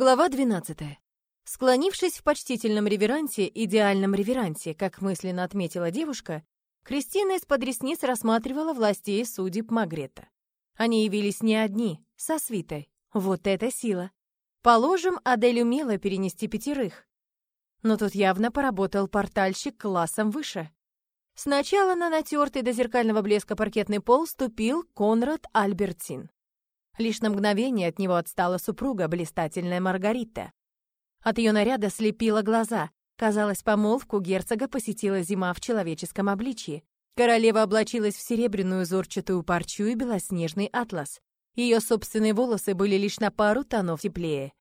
Глава 12. Склонившись в почтительном реверансе, идеальном реверансе, как мысленно отметила девушка, Кристина из-под ресниц рассматривала властей судеб Магрета. Они явились не одни, со свитой. Вот это сила! Положим, Адель умела перенести пятерых. Но тут явно поработал портальщик классом выше. Сначала на натертый до зеркального блеска паркетный пол ступил Конрад Альбертин. Лишь на мгновение от него отстала супруга, блистательная Маргарита. От ее наряда слепило глаза. Казалось, помолвку герцога посетила зима в человеческом обличье. Королева облачилась в серебряную узорчатую парчу и белоснежный атлас. Ее собственные волосы были лишь на пару тонов теплее.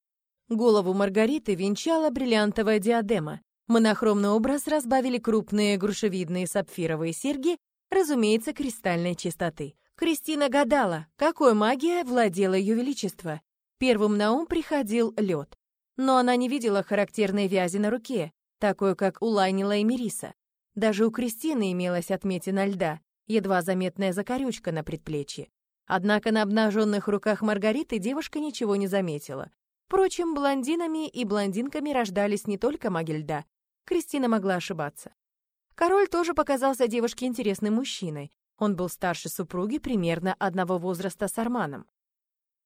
Голову Маргариты венчала бриллиантовая диадема. Монохромный образ разбавили крупные грушевидные сапфировые серьги, разумеется, кристальной чистоты. Кристина гадала, какой магией владела ее величество. Первым на ум приходил лед. Но она не видела характерной вязи на руке, такой, как у Лайнила и Мериса. Даже у Кристины имелась отметина льда, едва заметная закорючка на предплечье. Однако на обнаженных руках Маргариты девушка ничего не заметила. Впрочем, блондинами и блондинками рождались не только маги льда. Кристина могла ошибаться. Король тоже показался девушке интересным мужчиной, он был старше супруги примерно одного возраста с Арманом.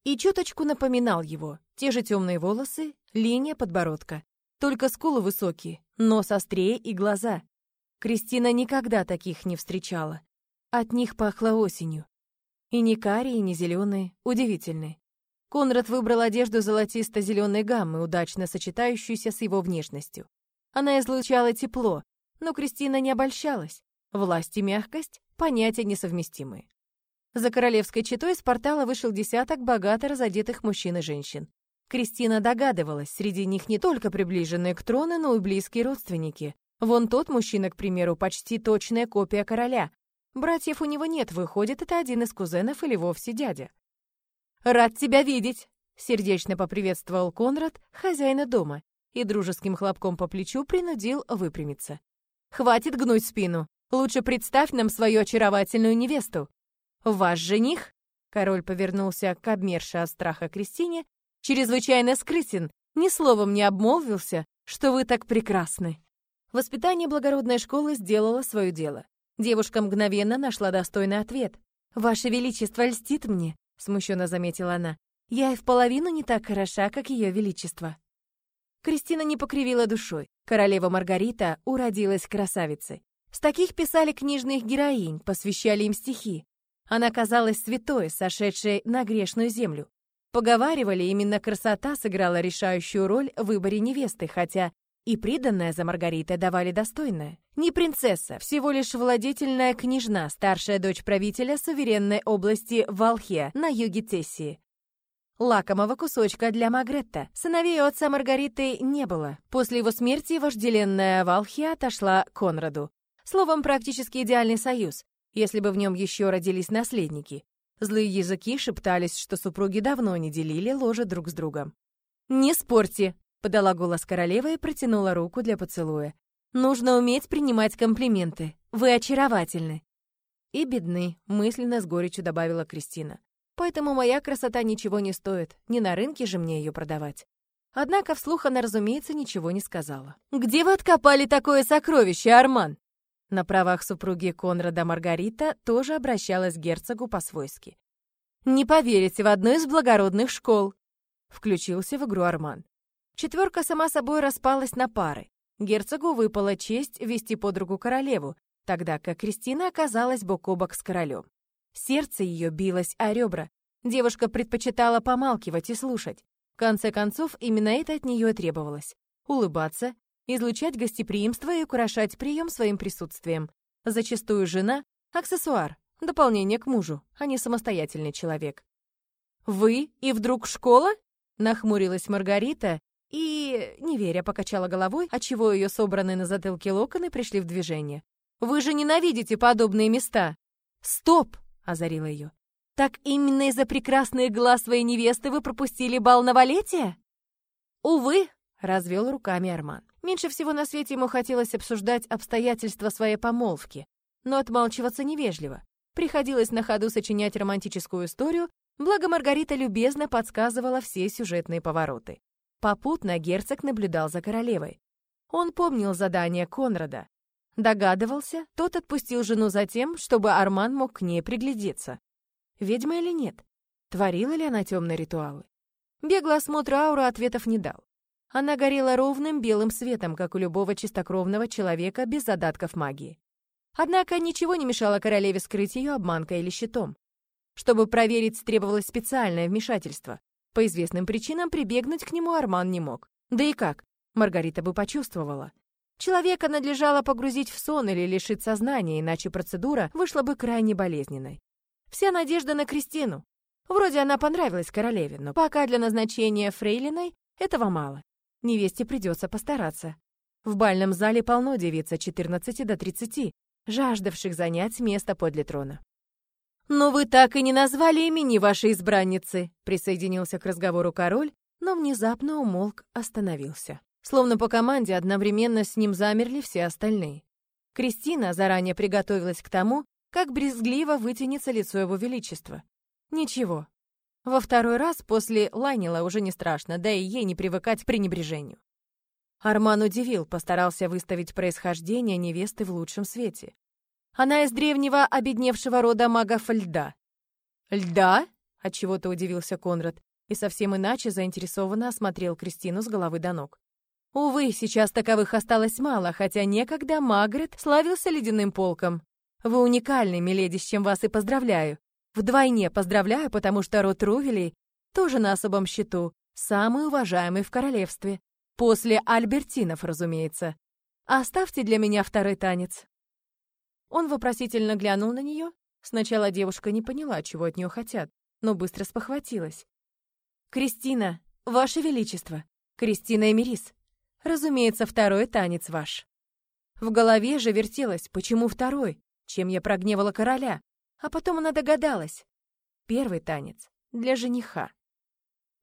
И чуточку напоминал его. Те же темные волосы, линия подбородка. Только скулы высокие, нос острее и глаза. Кристина никогда таких не встречала. От них пахло осенью. И не карие, и не зеленые, удивительные. Конрад выбрал одежду золотисто-зеленой гаммы, удачно сочетающуюся с его внешностью. Она излучала тепло, но Кристина не обольщалась. Власть и мягкость понятия несовместимые. За королевской четой из портала вышел десяток богато разодетых мужчин и женщин. Кристина догадывалась, среди них не только приближенные к трону, но и близкие родственники. Вон тот мужчина, к примеру, почти точная копия короля. Братьев у него нет, выходит, это один из кузенов или вовсе дядя. «Рад тебя видеть!» — сердечно поприветствовал Конрад, хозяина дома, и дружеским хлопком по плечу принудил выпрямиться. «Хватит гнуть спину. Лучше представь нам свою очаровательную невесту. Ваш жених, король повернулся к обмершей от страха Кристине, чрезвычайно скрытен, ни словом не обмолвился, что вы так прекрасны. Воспитание благородной школы сделало свое дело. Девушка мгновенно нашла достойный ответ. «Ваше Величество льстит мне», — смущенно заметила она. «Я и в половину не так хороша, как Ее Величество». Кристина не покривила душой. Королева Маргарита уродилась красавицей. С таких писали книжных героинь, посвящали им стихи. Она казалась святой, сошедшей на грешную землю. Поговаривали, именно красота сыграла решающую роль в выборе невесты, хотя и приданное за Маргаритой давали достойное. Не принцесса, всего лишь владетельная княжна, старшая дочь правителя суверенной области Валхия на юге Тессии. Лакомого кусочка для Магретта. Сыновей отца Маргариты не было. После его смерти вожделенная Валхия отошла Конраду. Словом, практически идеальный союз, если бы в нем еще родились наследники. Злые языки шептались, что супруги давно не делили ложе друг с другом. «Не спорьте!» — подала голос королева и протянула руку для поцелуя. «Нужно уметь принимать комплименты. Вы очаровательны!» «И бедны», — мысленно с горечью добавила Кристина. «Поэтому моя красота ничего не стоит, не на рынке же мне ее продавать». Однако вслух она, разумеется, ничего не сказала. «Где вы откопали такое сокровище, Арман?» На правах супруги Конрада Маргарита тоже обращалась к герцогу по-свойски. «Не поверите, в одной из благородных школ!» Включился в игру Арман. Четверка сама собой распалась на пары. Герцогу выпала честь вести под руку королеву, тогда как Кристина оказалась бок о бок с королем. Сердце ее билось о ребра. Девушка предпочитала помалкивать и слушать. В конце концов, именно это от нее требовалось. Улыбаться, излучать гостеприимство и украшать прием своим присутствием. Зачастую жена — аксессуар, дополнение к мужу, а не самостоятельный человек. «Вы и вдруг школа?» — нахмурилась Маргарита и, не веря, покачала головой, отчего ее собранные на затылке локоны пришли в движение. «Вы же ненавидите подобные места!» «Стоп!» — озарила ее. «Так именно из-за прекрасных глаз своей невесты вы пропустили бал новолетия?» «Увы!» — развел руками Арман. Меньше всего на свете ему хотелось обсуждать обстоятельства своей помолвки, но отмалчиваться невежливо. Приходилось на ходу сочинять романтическую историю, благо Маргарита любезно подсказывала все сюжетные повороты. Попутно герцог наблюдал за королевой. Он помнил задание Конрада. Догадывался, тот отпустил жену за тем, чтобы Арман мог к ней приглядеться. Ведьма или нет? Творила ли она темные ритуалы? Беглый осмотр ауры ответов не дал. Она горела ровным белым светом, как у любого чистокровного человека без задатков магии. Однако ничего не мешало королеве скрыть ее обманкой или щитом. Чтобы проверить, требовалось специальное вмешательство. По известным причинам прибегнуть к нему Арман не мог. Да и как? Маргарита бы почувствовала. Человека надлежало погрузить в сон или лишить сознания, иначе процедура вышла бы крайне болезненной. Вся надежда на Кристину. Вроде она понравилась королеве, но пока для назначения фрейлиной этого мало. Невесте придется постараться. В бальном зале полно девиц от 14 до 30, жаждавших занять место подле трона. «Но вы так и не назвали имени вашей избранницы», присоединился к разговору король, но внезапно умолк, остановился. Словно по команде одновременно с ним замерли все остальные. Кристина заранее приготовилась к тому, как брезгливо вытянется лицо его величества. Ничего. Во второй раз после Лайнила уже не страшно, да и ей не привыкать к пренебрежению. Арман удивил, постарался выставить происхождение невесты в лучшем свете. Она из древнего обедневшего рода магов льда. «Льда?» — отчего-то удивился Конрад и совсем иначе заинтересованно осмотрел Кристину с головы до ног. Увы, сейчас таковых осталось мало, хотя некогда Магрет славился ледяным полком. Вы уникальны, миледи, с чем вас и поздравляю. Вдвойне поздравляю, потому что род Рувелей тоже на особом счету, самый уважаемый в королевстве. После Альбертинов, разумеется. Оставьте для меня второй танец. Он вопросительно глянул на нее. Сначала девушка не поняла, чего от нее хотят, но быстро спохватилась. «Кристина, Ваше Величество! Кристина Эмирис! Разумеется, второй танец ваш!» В голове же вертелось, почему второй, чем я прогневала короля, а потом она догадалась. Первый танец для жениха.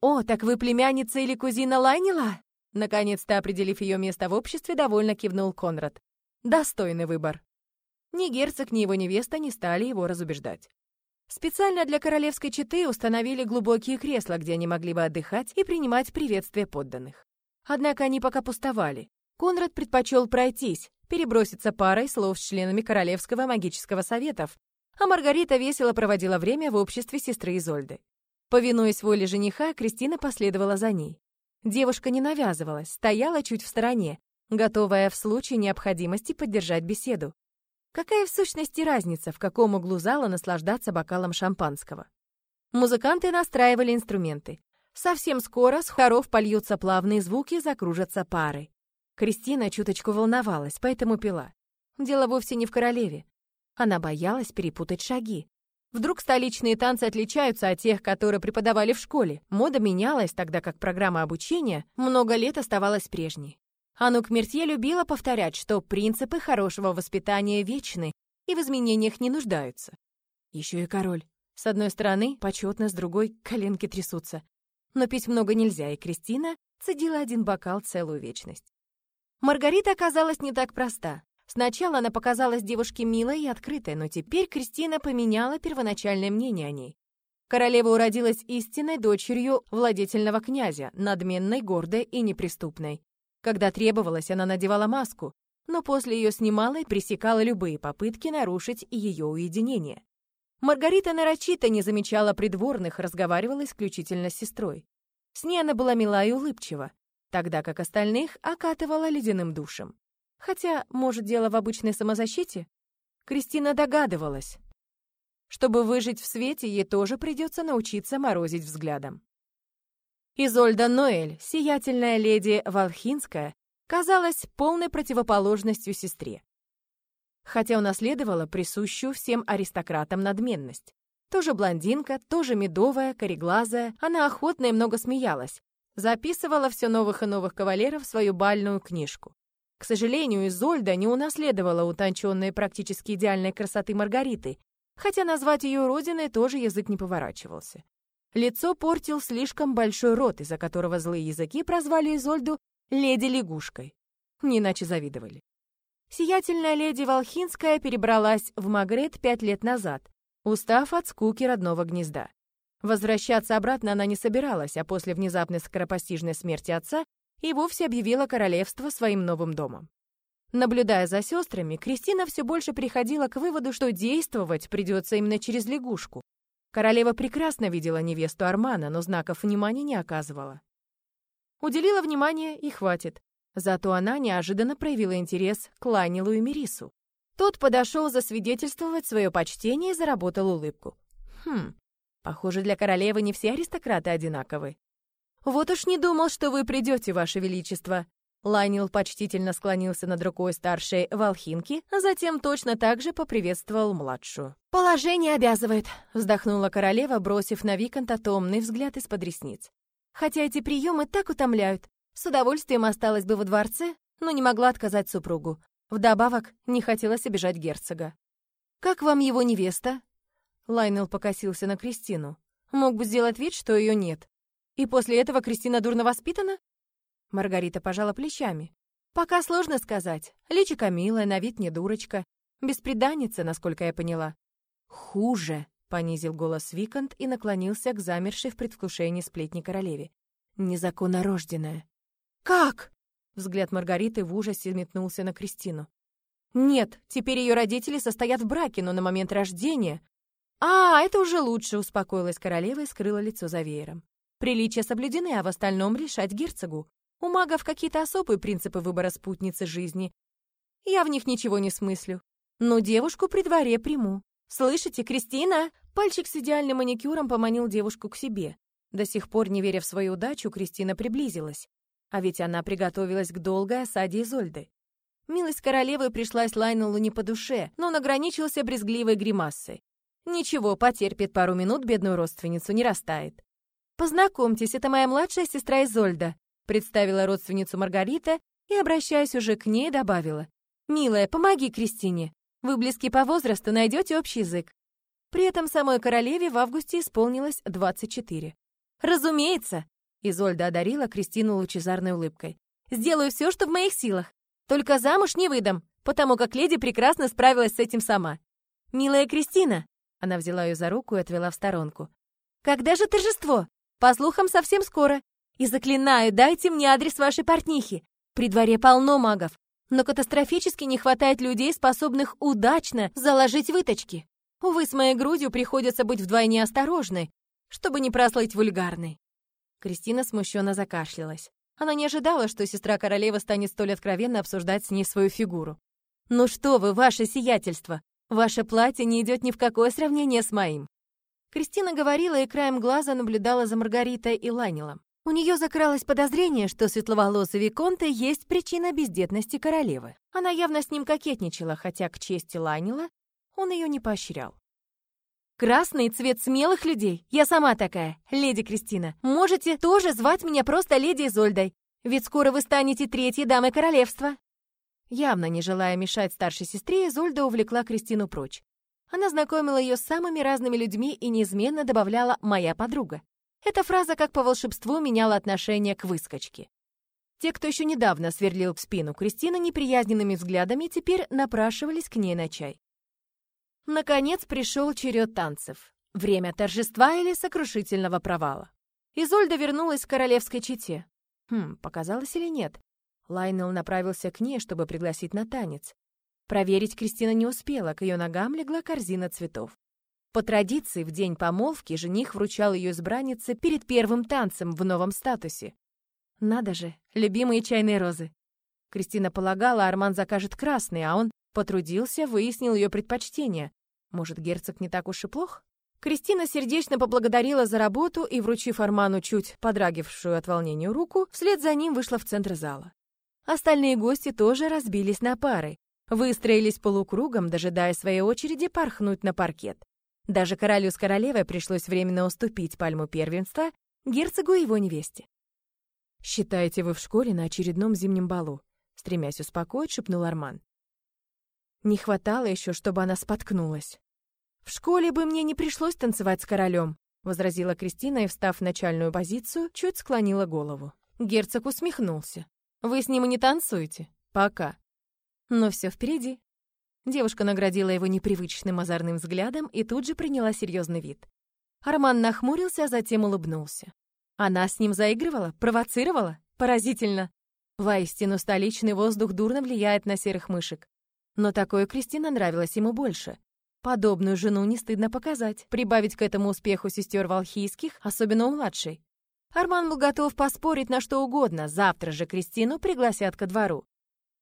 «О, так вы племянница или кузина Лайнила?» Наконец-то определив ее место в обществе, довольно кивнул Конрад. «Достойный выбор». Ни герцог, ни его невеста не стали его разубеждать. Специально для королевской четы установили глубокие кресла, где они могли бы отдыхать и принимать приветствие подданных. Однако они пока пустовали. Конрад предпочел пройтись, переброситься парой слов с членами Королевского магического совета, а Маргарита весело проводила время в обществе сестры Изольды. Повинуясь воле жениха, Кристина последовала за ней. Девушка не навязывалась, стояла чуть в стороне, готовая в случае необходимости поддержать беседу. Какая в сущности разница, в каком углу зала наслаждаться бокалом шампанского? Музыканты настраивали инструменты. Совсем скоро с хоров польются плавные звуки, закружатся пары. Кристина чуточку волновалась, поэтому пила. Дело вовсе не в королеве. Она боялась перепутать шаги. Вдруг столичные танцы отличаются от тех, которые преподавали в школе. Мода менялась, тогда как программа обучения много лет оставалась прежней. Анук Мертье любила повторять, что принципы хорошего воспитания вечны и в изменениях не нуждаются. Еще и король. С одной стороны, почетно, с другой — коленки трясутся. Но пить много нельзя, и Кристина цедила один бокал целую вечность. Маргарита оказалась не так проста. Сначала она показалась девушке милой и открытой, но теперь Кристина поменяла первоначальное мнение о ней. Королева уродилась истинной дочерью владетельного князя, надменной, гордой и неприступной. Когда требовалось, она надевала маску, но после ее снимала и пресекала любые попытки нарушить ее уединение. Маргарита нарочито не замечала придворных, разговаривала исключительно с сестрой. С ней она была мила и улыбчива, тогда как остальных окатывала ледяным душем. Хотя, может, дело в обычной самозащите? Кристина догадывалась. Чтобы выжить в свете, ей тоже придется научиться морозить взглядом. Изольда Ноэль, сиятельная леди Валхинская, казалась полной противоположностью сестре. Хотя унаследовала присущую всем аристократам надменность. Тоже блондинка, тоже медовая, кореглазая, она охотно и много смеялась. Записывала все новых и новых кавалеров в свою бальную книжку. К сожалению, Изольда не унаследовала утонченной практически идеальной красоты Маргариты, хотя назвать ее родиной тоже язык не поворачивался. Лицо портил слишком большой рот, из-за которого злые языки прозвали Изольду леди-лягушкой. Не иначе завидовали. Сиятельная леди Волхинская перебралась в Магрет пять лет назад, устав от скуки родного гнезда. Возвращаться обратно она не собиралась, а после внезапной скоропостижной смерти отца и вовсе объявила королевство своим новым домом. Наблюдая за сестрами, Кристина все больше приходила к выводу, что действовать придется именно через лягушку. Королева прекрасно видела невесту Армана, но знаков внимания не оказывала. Уделила внимание и хватит. Зато она неожиданно проявила интерес к Лайнилу и Мирису. Тот подошел засвидетельствовать свое почтение и заработал улыбку. Хм, похоже, для королевы не все аристократы одинаковы. «Вот уж не думал, что вы придете, ваше величество!» Лайнил почтительно склонился над рукой старшей волхинки, а затем точно так же поприветствовал младшую. «Положение обязывает», — вздохнула королева, бросив на Виконта томный взгляд из-под ресниц. «Хотя эти приемы так утомляют. С удовольствием осталась бы во дворце, но не могла отказать супругу. Вдобавок, не хотелось обижать герцога. «Как вам его невеста?» Лайнел покосился на Кристину. Мог бы сделать вид, что ее нет. И после этого Кристина дурно воспитана? Маргарита пожала плечами. Пока сложно сказать. Личико милая, на вид не дурочка. Бесприданница, насколько я поняла. Хуже, понизил голос Викант и наклонился к замершей в предвкушении сплетни королеве. Незаконнорожденная. Как? Взгляд Маргариты в ужасе метнулся на Кристину. Нет, теперь ее родители состоят в браке, но на момент рождения... А, это уже лучше, успокоилась королева и скрыла лицо за веером. Приличия соблюдены, а в остальном решать герцогу. У магов какие-то особые принципы выбора спутницы жизни. Я в них ничего не смыслю. Но девушку при дворе приму. Слышите, Кристина? Пальчик с идеальным маникюром поманил девушку к себе. До сих пор, не веря в свою удачу, Кристина приблизилась. А ведь она приготовилась к долгой осаде Изольды. Милость королевы пришлась Лайнелу не по душе, но он ограничился брезгливой гримасой. Ничего, потерпит пару минут, бедную родственницу не растает. «Познакомьтесь, это моя младшая сестра Изольда», представила родственницу Маргарита и, обращаясь уже к ней, добавила. «Милая, помоги Кристине. Вы близки по возрасту, найдете общий язык». При этом самой королеве в августе исполнилось 24. «Разумеется!» Изольда одарила Кристину лучезарной улыбкой. «Сделаю все, что в моих силах. Только замуж не выдам, потому как леди прекрасно справилась с этим сама. Милая Кристина!» Она взяла ее за руку и отвела в сторонку. «Когда же торжество? По слухам, совсем скоро. И заклинаю, дайте мне адрес вашей портнихи. При дворе полно магов, но катастрофически не хватает людей, способных удачно заложить выточки. Увы, с моей грудью приходится быть вдвойне осторожной, чтобы не прослыть вульгарной. Кристина смущенно закашлялась. Она не ожидала, что сестра королевы станет столь откровенно обсуждать с ней свою фигуру. «Ну что вы, ваше сиятельство! Ваше платье не идет ни в какое сравнение с моим!» Кристина говорила и краем глаза наблюдала за Маргаритой и Ланилом. У нее закралось подозрение, что светловолосый Виконте есть причина бездетности королевы. Она явно с ним кокетничала, хотя к чести Ланила он ее не поощрял. Красный цвет смелых людей. Я сама такая, леди Кристина. Можете тоже звать меня просто леди Изольдой, ведь скоро вы станете третьей дамой королевства». Явно не желая мешать старшей сестре, Изольда увлекла Кристину прочь. Она знакомила ее с самыми разными людьми и неизменно добавляла «моя подруга». Эта фраза как по волшебству меняла отношение к выскочке. Те, кто еще недавно сверлил в спину Кристины неприязненными взглядами, теперь напрашивались к ней на чай. Наконец пришел черед танцев. Время торжества или сокрушительного провала. Изольда вернулась к королевской чете. Хм, показалось или нет? Лайнел направился к ней, чтобы пригласить на танец. Проверить Кристина не успела, к ее ногам легла корзина цветов. По традиции, в день помолвки жених вручал ее избраннице перед первым танцем в новом статусе. Надо же, любимые чайные розы. Кристина полагала, Арман закажет красный, а он потрудился, выяснил ее предпочтение. Может, герцог не так уж и плох? Кристина сердечно поблагодарила за работу и, вручив Арману чуть подрагившую от волнения руку, вслед за ним вышла в центр зала. Остальные гости тоже разбились на пары, выстроились полукругом, дожидая своей очереди порхнуть на паркет. Даже королю с королевой пришлось временно уступить пальму первенства герцогу и его невесте. «Считаете, вы в школе на очередном зимнем балу?» Стремясь успокоить, шепнул Арман. Не хватало еще, чтобы она споткнулась. «В школе бы мне не пришлось танцевать с королем», возразила Кристина и, встав в начальную позицию, чуть склонила голову. Герцог усмехнулся. «Вы с ним и не танцуете? Пока. Но все впереди». Девушка наградила его непривычным озорным взглядом и тут же приняла серьезный вид. Арман нахмурился, а затем улыбнулся. Она с ним заигрывала, провоцировала? Поразительно. Воистину, столичный воздух дурно влияет на серых мышек. Но такое Кристина нравилось ему больше. Подобную жену не стыдно показать, прибавить к этому успеху сестер Волхийских, особенно у младшей. Арман был готов поспорить на что угодно, завтра же Кристину пригласят ко двору.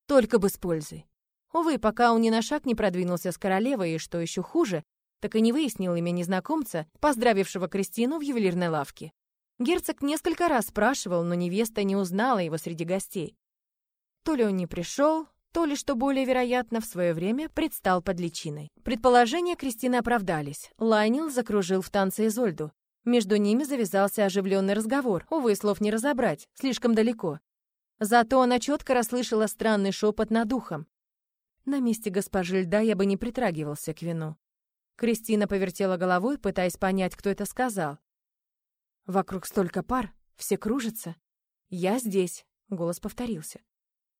Только бы с пользой. Увы, пока он ни на шаг не продвинулся с королевой, и что еще хуже, так и не выяснил имя незнакомца, поздравившего Кристину в ювелирной лавке. Герцог несколько раз спрашивал, но невеста не узнала его среди гостей. То ли он не пришел, то ли, что более вероятно, в свое время предстал под личиной. Предположения Кристины оправдались. Лайнил закружил в танце Изольду. Между ними завязался оживленный разговор. Увы, слов не разобрать, слишком далеко. Зато она четко расслышала странный шепот над ухом. На месте госпожи льда я бы не притрагивался к вину. Кристина повертела головой, пытаясь понять, кто это сказал. Вокруг столько пар, все кружатся. Я здесь, голос повторился.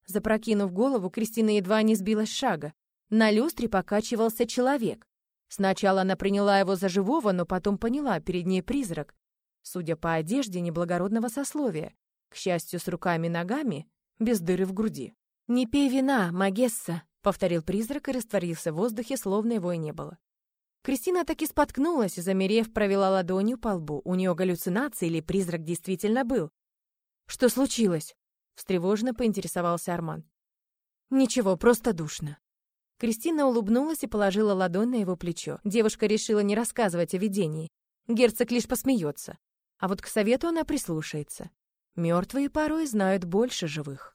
Запрокинув голову, Кристина едва не сбилась с шага. На люстре покачивался человек. Сначала она приняла его за живого, но потом поняла, перед ней призрак. Судя по одежде неблагородного сословия. Счастью, с руками и ногами, без дыры в груди. «Не пей вина, Магесса», — повторил призрак и растворился в воздухе, словно его и не было. Кристина таки споткнулась и, замерев, провела ладонью по лбу. У нее галлюцинации или призрак действительно был? «Что случилось?» встревоженно поинтересовался Арман. Ничего, просто душно. Кристина улыбнулась и положила ладонь на его плечо. Девушка решила не рассказывать о видении. Герцог лишь посмеется. А вот к совету она прислушается. Мертвые порой знают больше живых.